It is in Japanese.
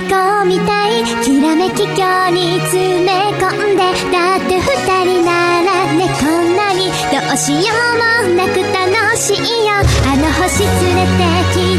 子みたい。きらめき今日に詰め込んで。だって二人ならねこんなにどうしようもなく楽しいよ。あの星連れてきて